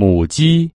母鸡。